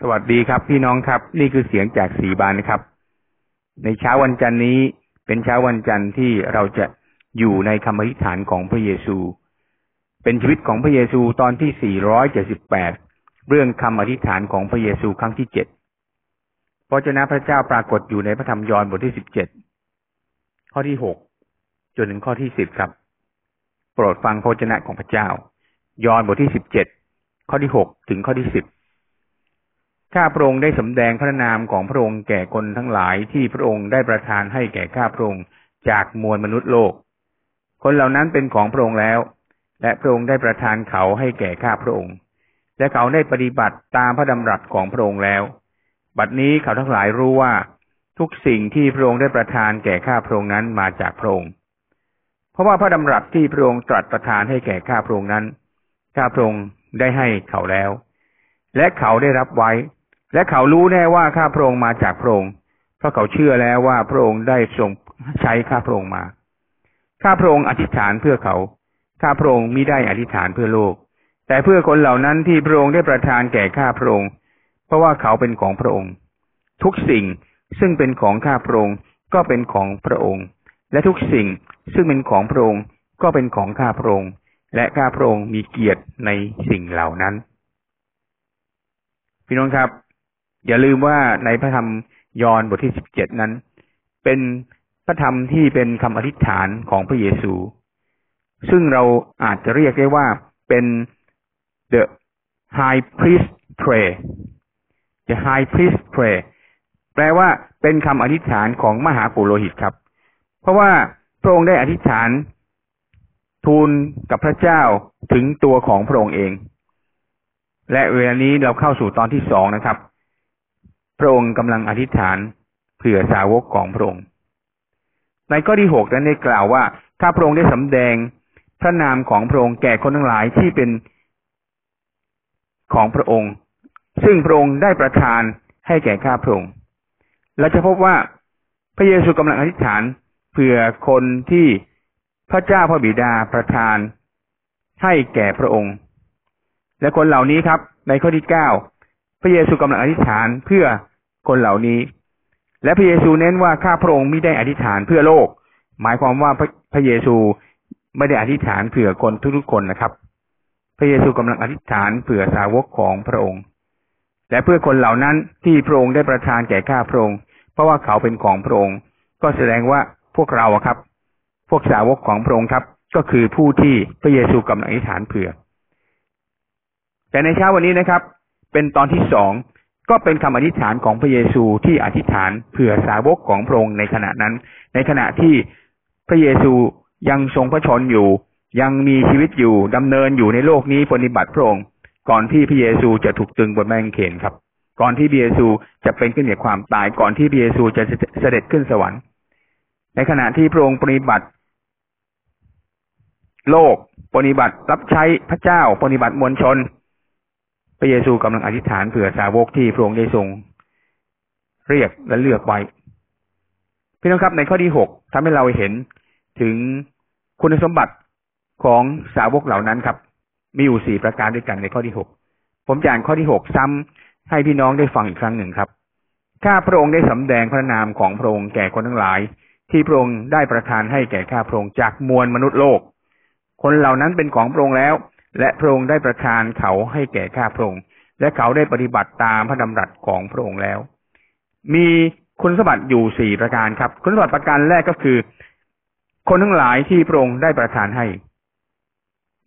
สวัสดีครับ พี่น้องครับ นี่คือเสียงจากสีบานนะครับ ในเช้าวันจันทร์นี้เป็นเช้าวันจันทร์ที่เราจะอยู่ในคำอธิษฐานของพระเยซู เป็นชีวิตของพระเยซูตอนที่ 478 เรื่องคำอธิษฐานของพระเยซูครั้งที่เจ็ดพระเจ้าพระเจ้าปรากฏอยู่ในพระธรรมยอห์นบทที่สิบเจ็ดข้อที่หกจนถึงข้อที่สิบครับ โปรดฟังพระเจ้าของพระเจ้า ยอห์นบทที่สิบเจ็ดข้อที่หกถึงข้อที่สิบ ข้าพระองค์ได้สำแดงพระนามของพระองค์แก่คนทั้งหลายที่พระองค์ได้ประทานให้แก่ข้าพระองค์จากมวลมนุษย์โลก คนเหล่านั้นเป็นของพระองค์แล้ว และพระองค์ได้ประทานเขาให้แก่ข้าพระองค์ และเขาได้ปฏิบัติตามพระดำรัสของพระองค์แล้ว บัดนี้เขาทั้งหลายรู้ว่าทุกสิ่งที่พระองค์ได้ประทานแก่ข้าพระองค์นั้นมาจากพระองค์ เพราะว่าพระดำรัสที่พระองค์ตรัสประทานให้แก่ข้าพระองค์นั้น ข้าพระองค์ได้ให้เขาแล้ว และเขาได้รับไว้ และเขารู้แน่ว่าข้าพระองค์มาจากพระองค์เพราะเขาเชื่อแล้วว่าพระองค์ได้ทรงใช้ข้าพระองค์มา ข้าพระองค์อธิษฐานเพื่อเขา ข้าพระองค์มิได้อธิษฐานเพื่อโลก แต่เพื่อคนเหล่านั้นที่พระองค์ได้ประทานแก่ข้าพระองค์ เพราะว่าเขาเป็นของพระองค์ ทุกสิ่งซึ่งเป็นของข้าพระองค์ก็เป็นของพระองค์ และทุกสิ่งซึ่งเป็นของพระองค์ก็เป็นของข้าพระองค์ และข้าพระองค์มีเกียรติในสิ่งเหล่านั้น พี่น้องครับ อย่าลืมว่าในพระธรรมยอห์นบทที่สิบเจ็ดนั้น เป็นพระธรรมที่เป็นคำอธิษฐานของพระเยซู ซึ่งเราอาจจะเรียกได้ว่าเป็น the high priest prayer the high priest prayer แปลว่าเป็นคำอธิษฐานของมหาปุโรหิตครับ เพราะว่าพระองค์ได้อธิษฐานทูลกับพระเจ้าถึงตัวของพระองค์เอง และเวลานี้เราเข้าสู่ตอนที่สองนะครับ พระองค์กำลังอธิษฐานเผื่อสาวกของพระองค์ ในข้อที่หกนั้นได้กล่าวว่า ถ้าพระองค์ได้สำแดงพระนามของพระองค์แก่คนทั้งหลายที่เป็นของพระองค์ ซึ่งพระองค์ได้ประทานให้แก่ข้าพระองค์เราจะพบว่าพระเยซูกำลังอธิษฐานเผื่อคนที่พระเจ้าพระบิดาประทานให้แก่พระองค์ และคนเหล่านี้ครับ ในข้อที่เก้า พระเยซูกำลังอธิษฐานเพื่อคนเหล่านี้ และพระเยซูเน้นว่าข้าพระองค์ไม่ได้อธิษฐานเพื่อโลก หมายความว่าพระพระเยซูไม่ได้อธิษฐานเผื่อคนทุกๆคนนะครับ พระเยซูกำลังอธิษฐานเผื่อสาวกของพระองค์ และเพื่อคนเหล่านั้นที่พระองค์ได้ประทานแก่ข้าพระองค์ เพราะว่าเขาเป็นของพระองค์ ก็แสดงว่าพวกเราครับ พวกสาวกของพระองค์ครับ ก็คือผู้ที่พระเยซูกำลังอธิษฐานเผื่อ แต่ในเช้าวันนี้นะครับ เป็นตอนที่สองก็เป็นคำอธิษฐานของพระเยซูที่อธิษฐานเผื่อสาวกของพระองค์ในขณะนั้น ในขณะที่พระเยซูยังทรงพระชนอยู่ ยังมีชีวิตอยู่ดำเนินอยู่ในโลกนี้ปฏิบัติพระองค์ ก่อนที่พระเยซูจะถูกตึงบนแมงเขนครับ ก่อนที่พระเยซูจะเป็นขึ้นเหนือความตายก่อนที่พระเยซูจะเสด็จขึ้นสวรรค์ ในขณะที่พระองค์ปฏิบัติ โลกปฏิบัติรับใช้พระเจ้าปฏิบัติมวลชน ระเยซูกำลังอธิษฐานเผื่อสาวกที่พระองค์ได้ทรง เรียกและเลือกไว้พี่น้องครับในข้อที่หกทำให้เราเห็นถึงคุณสมบัติของสาวกเหล่านั้นครับ มีอยู่สี่ประการด้วยกันในข้อที่หกผมจะอ่านข้อที่หกซ้ำให้พี่น้องได้ฟังอีกครั้งหนึ่งครับข้าพระองค์ได้สำแดงพระนามของพระองค์แก่คนทั้งหลาย ที่พระองค์ได้ประทานให้แก่ข้าพระองค์จากมวลมนุษย์โลก คนเหล่านั้นเป็นของพระองค์แล้ว และพระองค์ได้ประทานเขาให้แก่ข้าพระองค์ และเขาได้ปฏิบัติตามพระดำรัสของพระองค์แล้ว มีคุณสมบัติอยู่สี่ประการครับ คุณสมบัติประการแรกก็คือ คนทั้งหลายที่พระองค์ได้ประทานให้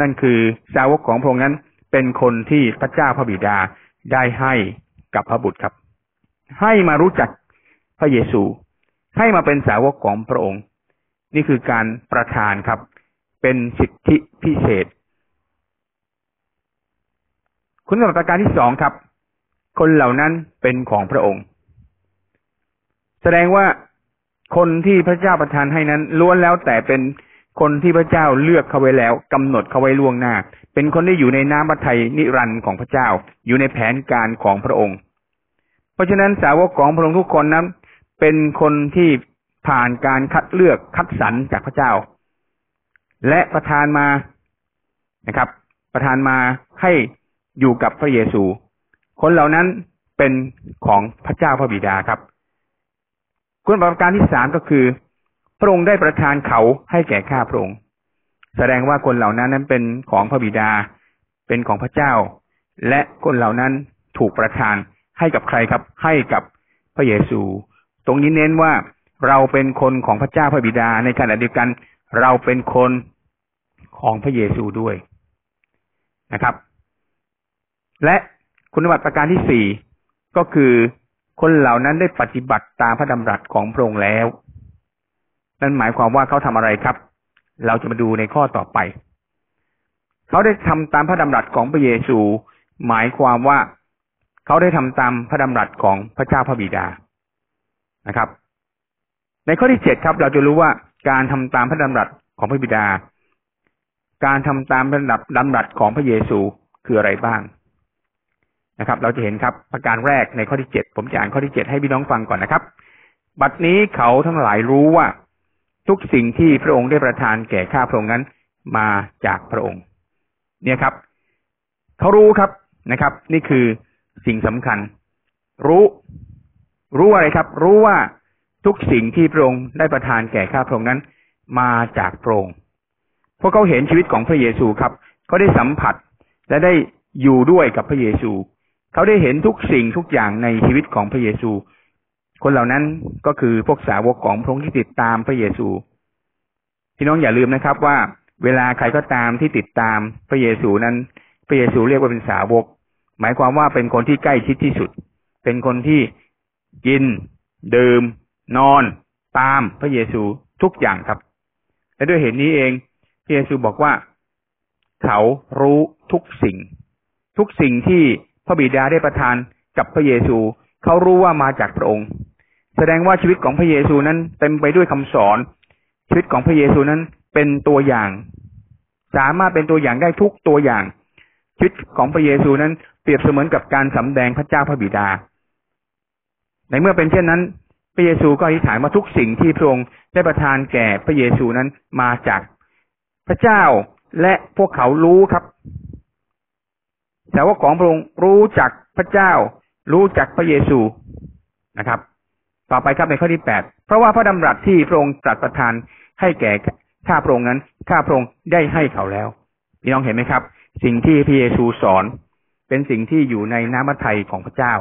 นั่นคือสาวกของพระองค์นั้น เป็นคนที่พระเจ้าพระบิดาได้ให้กับพระบุตรครับ ให้มารู้จักพระเยซู ให้มาเป็นสาวกของพระองค์ นี่คือการประทานครับ เป็นสิทธิพิเศษ คุณสมบัติประการที่สองครับ คนเหล่านั้นเป็นของพระองค์ แสดงว่าคนที่พระเจ้าประทานให้นั้นล้วนแล้วแต่เป็นคนที่พระเจ้าเลือกเขาไว้แล้วกำหนดเขาไว้ล่วงหน้า เป็นคนที่อยู่ในน้ำพระทัยนิรันดร์ของพระเจ้า อยู่ในแผนการของพระองค์ เพราะฉะนั้นสาวกของพระองค์ทุกคนนั้นเป็นคนที่ผ่านการคัดเลือกคัดสรรจากพระเจ้า และประทานมานะครับ ประทานมาให้ อยู่กับพระเยซู คนเหล่านั้นเป็นของพระเจ้าพระบิดาครับคุณประการที่สามก็คือพระองค์ได้ประทานเขาให้แก่ข้าพระองค์แสดงว่าคนเหล่านั้นนั้นเป็นของพระบิดา เป็นของพระเจ้า และคนเหล่านั้นถูกประทานให้กับใครครับ ให้กับพระเยซู ตรงนี้เน้นว่าเราเป็นคนของพระเจ้าพระบิดา ในขณะเดียวกันเราเป็นคนของพระเยซูด้วยนะครับ และคุณสมบัติประการที่สี่ก็คือคนเหล่านั้นได้ปฏิบัติตามพระดำรัสของพระองค์แล้ว นั่นหมายความว่าเขาทำอะไรครับ เราจะมาดูในข้อต่อไป เขาได้ทำตามพระดำรัสของพระเยซู หมายความว่าเขาได้ทำตามพระดำรัสของพระเจ้าพระบิดานะครับ ในข้อที่เจ็ดครับ เราจะรู้ว่าการทำตามพระดำรัสของพระบิดา การทำตามระดำดำรัสของพระเยซูคืออะไรบ้าง นะครับ เราจะเห็นครับประการแรกในข้อที่เจ็ดผมจะอ่านข้อที่เจ็ดให้พี่น้องฟังก่อนนะครับ บัดนี้เขาทั้งหลายรู้ว่า ทุกสิ่งที่พระองค์ได้ประทานแก่ข้าพระองค์นั้นมาจากพระองค์ เนี่ยครับ เขารู้ครับนะครับ นี่คือสิ่งสำคัญ รู้ รู้อะไรครับ รู้ว่าทุกสิ่งที่พระองค์ได้ประทานแก่ข้าพระองค์นั้น มาจากพระองค์พวกเขาเห็นชีวิตของพระเยซูครับเขาได้สัมผัสและได้อยู่ด้วยกับพระเยซู เขาได้เห็นทุกสิ่งทุกอย่างในชีวิตของพระเยซู คนเหล่านั้นก็คือพวกสาวกของพระองค์ที่ติดตามพระเยซู พี่น้องอย่าลืมนะครับว่าเวลาใครก็ตามที่ติดตามพระเยซูนั้น พระเยซูเรียกว่าเป็นสาวก หมายความว่าเป็นคนที่ใกล้ชิดที่สุด เป็นคนที่กิน ดื่ม นอน ตามพระเยซูทุกอย่างครับ และด้วยเหตุนี้เองพระเยซูบอกว่า เขารู้ทุกสิ่ง ทุกสิ่งที่ พระบิดาได้ประทานกับพระเยซูเขารู้ว่ามาจากพระองค์ แสดงว่าชีวิตของพระเยซูนั้นเต็มไปด้วยคำสอน ชีวิตของพระเยซูนั้นเป็นตัวอย่าง สามารถเป็นตัวอย่างได้ทุกตัวอย่าง ชีวิตของพระเยซูนั้นเปรียบเสมือนกับการสำแดงพระเจ้าพระบิดา ในเมื่อเป็นเช่นนั้น พระเยซูก็อธิษฐานว่าทุกสิ่งที่พระองค์ได้ประทานแก่พระเยซูนั้นมาจากพระเจ้าและพวกเขารู้ครับ แต่ว่าของพระองค์รู้จักพระเจ้า รู้จักพระเยซูนะครับ ต่อไปครับในข้อที่แปดเพราะว่าพระดำรัสที่พระองค์ตรัสประทานให้แก่ข้าพระองค์นั้นข้าพระองค์ได้ให้เขาแล้วพี่น้องเห็นไหมครับ สิ่งที่พระเยซูสอน เป็นสิ่งที่อยู่ในน้ำพระทัยของพระเจ้า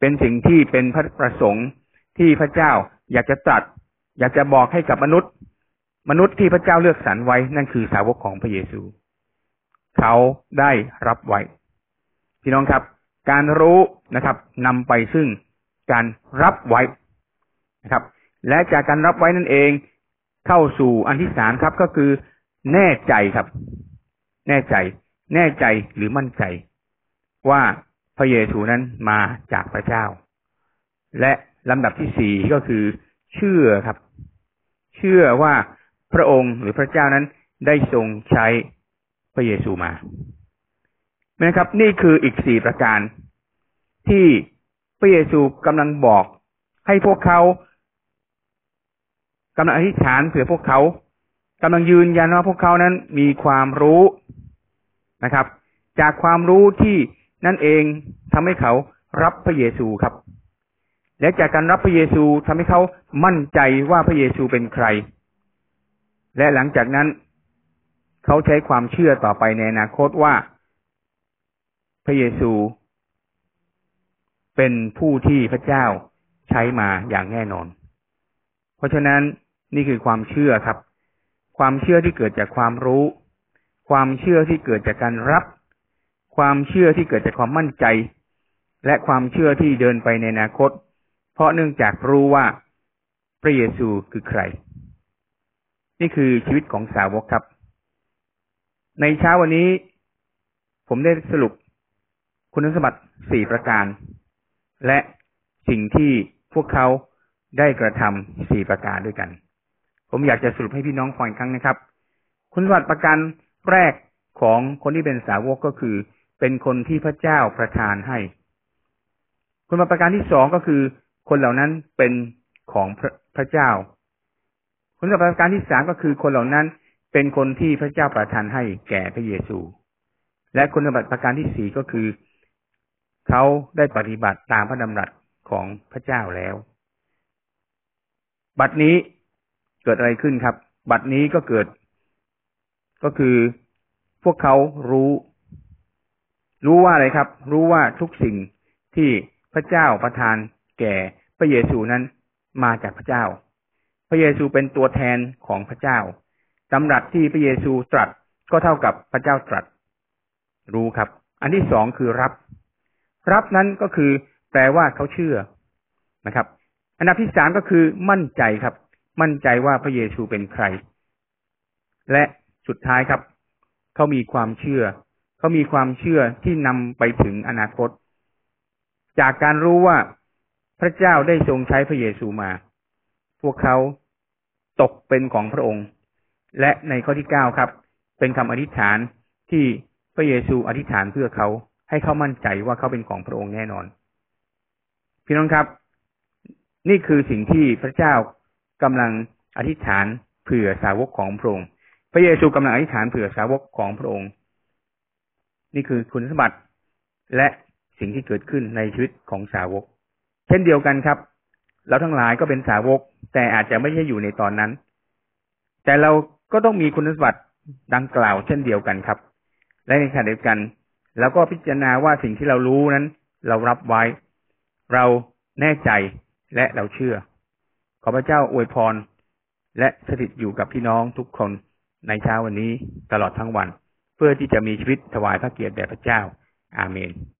เป็นสิ่งที่เป็นพระประสงค์ที่พระเจ้าอยากจะตรัส อยากจะบอกให้กับมนุษย์ มนุษย์ที่พระเจ้าเลือกสรรไว้นั่นคือสาวกของพระเยซู เขาได้รับไว้ พี่น้องครับ การรู้นะครับนำไปซึ่งการรับไว้นะครับ และจากการรับไว้นั่นเอง เข้าสู่อันที่สามครับ ก็คือ แน่ใจครับ แน่ใจ แน่ใจหรือมั่นใจ ว่าพระเยซูนั้นมาจากพระเจ้า และลำดับที่สี่ก็คือ เชื่อครับ เชื่อว่าพระองค์หรือพระเจ้านั้นได้ทรงใช้พระเยซูมา นะครับ นี่คืออีกสี่ประการ ที่พระเยซูกำลังบอก ให้พวกเขากำลังอธิษฐานเผื่อพวกเขากำลังยืนยันว่าพวกเขานั้นมีความรู้นะครับ จากความรู้ที่นั่นเองทำให้เขารับพระเยซูครับ และจากการรับพระเยซูทำให้เขามั่นใจว่าพระเยซูเป็นใคร และหลังจากนั้น เขาใช้ความเชื่อต่อไปในอนาคตว่า พระเยซู เป็นผู้ที่พระเจ้าใช้มาอย่างแน่นอน เพราะฉะนั้นนี่คือความเชื่อครับ ความเชื่อที่เกิดจากความรู้ ความเชื่อที่เกิดจากการรับ ความเชื่อที่เกิดจากความมั่นใจ และความเชื่อที่เดินไปในอนาคต เพราะเนื่องจากรู้ว่าพระเยซูคือใคร นี่คือชีวิตของสาวกครับ ในเช้าวันนี้ ผมได้สรุป คุณสมบัติสี่ประการ และสิ่งที่พวกเขาได้กระทำสี่ประการด้วยกัน ผมอยากจะสรุปให้พี่น้องฟังอีกครั้งนะครับ คุณสมบัติประการแรกของคนที่เป็นสาวกก็คือ เป็นคนที่พระเจ้าประทานให้ คุณสมบัติประการที่สองก็คือ คนเหล่านั้นเป็นของพระพระเจ้าผลประการที่สามก็คือ คนเหล่านั้นเป็นคนที่พระเจ้าประทานให้แก่พระเยซู และคุณสมบัติประการที่สี่ก็คือ เขาได้ปฏิบัติตามพระดำรัสของพระเจ้าแล้ว บัดนี้เกิดอะไรขึ้นครับ บัดนี้ก็เกิด ก็คือพวกเขารู้ รู้ว่าอะไรครับ รู้ว่าทุกสิ่งที่พระเจ้าประทานแก่พระเยซูนั้นมาจากพระเจ้า พระเยซูเป็นตัวแทนของพระเจ้าดำรัสที่พระเยซูตรัสก็เท่ากับพระเจ้าตรัส รู้ครับ อันที่สองคือรับ รับนั้นก็คือแปลว่าเขาเชื่อนะครับ อันดับที่สามก็คือมั่นใจครับ มั่นใจว่าพระเยซูเป็นใคร และสุดท้ายครับ เขามีความเชื่อ เขามีความเชื่อที่นำไปถึงอนาคต จากการรู้ว่าพระเจ้าได้ทรงใช้พระเยซูมา พวกเขาตกเป็นของพระองค์ และในข้อที่เก้าครับ เป็นคำอธิษฐานที่พระเยซูอธิษฐานเพื่อเขา ให้เขามั่นใจว่าเขาเป็นของพระองค์แน่นอน พี่น้องครับ นี่คือสิ่งที่พระเจ้ากำลังอธิษฐานเผื่อสาวกของพระองค์ พระเยซูกำลังอธิษฐานเผื่อสาวกของพระองค์ นี่คือคุณสมบัติและสิ่งที่เกิดขึ้นในชีวิตของสาวก เช่นเดียวกันครับ เราทั้งหลายก็เป็นสาวก แต่อาจจะไม่ใช่อยู่ในตอนนั้น แต่เราก็ต้องมีคุณสมบัติดังกล่าวเช่นเดียวกันครับ และในขณะเดียวกัน แล้วก็พิจารณาว่าสิ่งที่เรารู้นั้น เรารับไว้ เราแน่ใจและเราเชื่อ ขอพระเจ้าอวยพร และสถิตอยู่กับพี่น้องทุกคนในเช้าวันนี้ตลอดทั้งวัน เพื่อที่จะมีชีวิตถวายพระเกียรติแด่พระเจ้า อาเมน